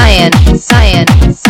Science. Science.